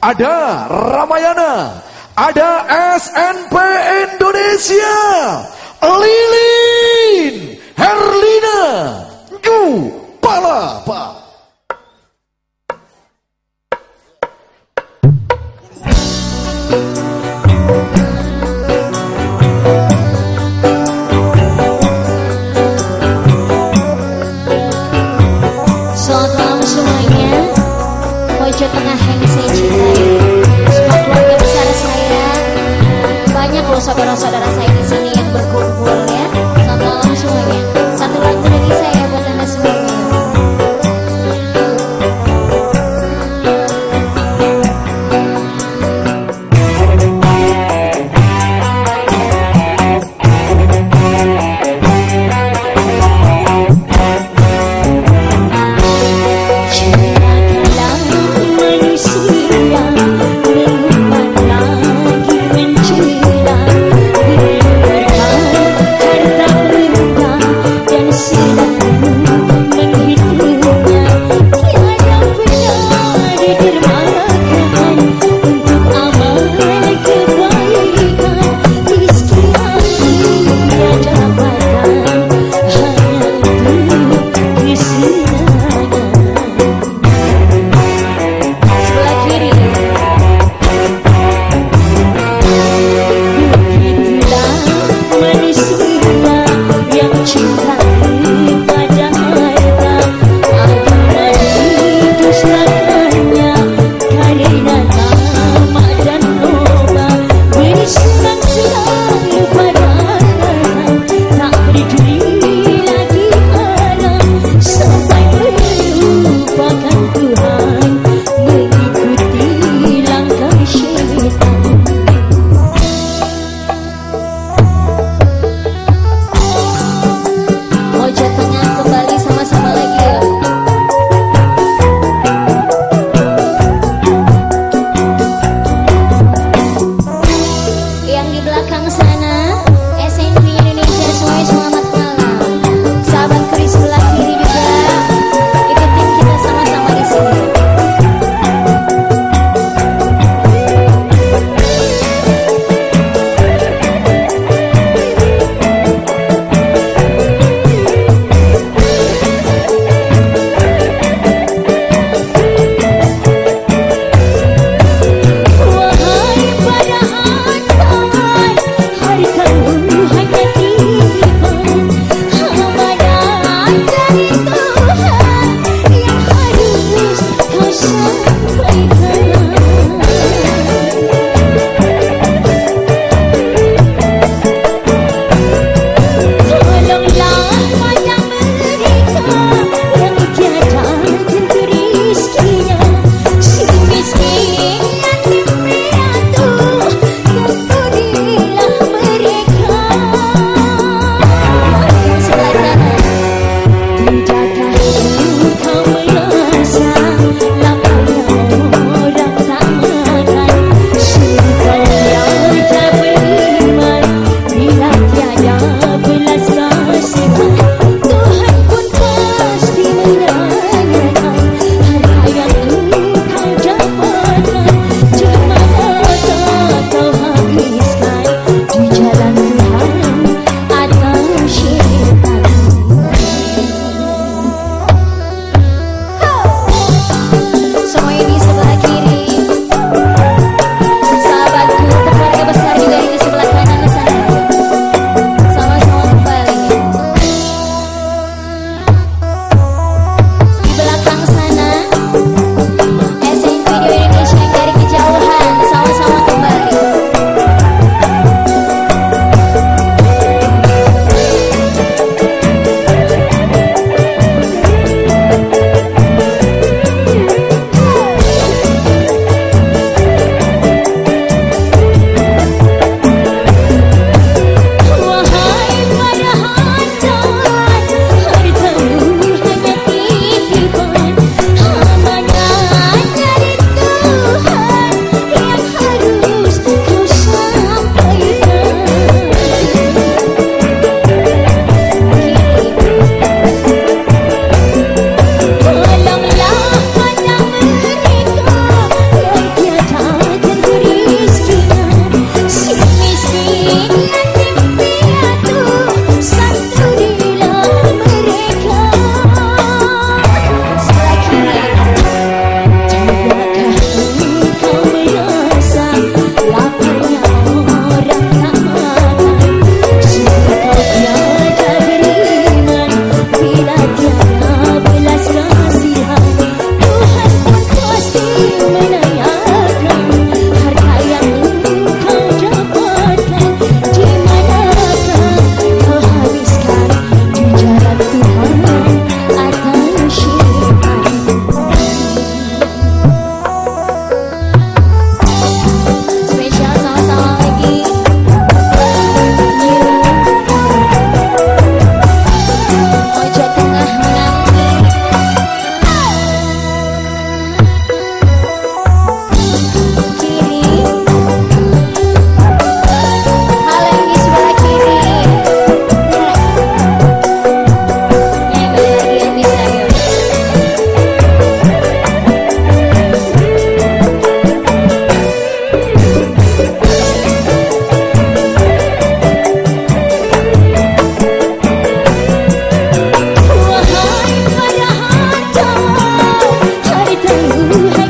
ada Ramayana, ada SNP Indonesia, Lilin, Herlina, Gu, Palapa. Mojo Tengah yang saya cintai. Semua keluarga besar saya Banyak loh saudara-saudara saya di sini yang berkumpul ya. Selamat malam semuanya Ooh, hey.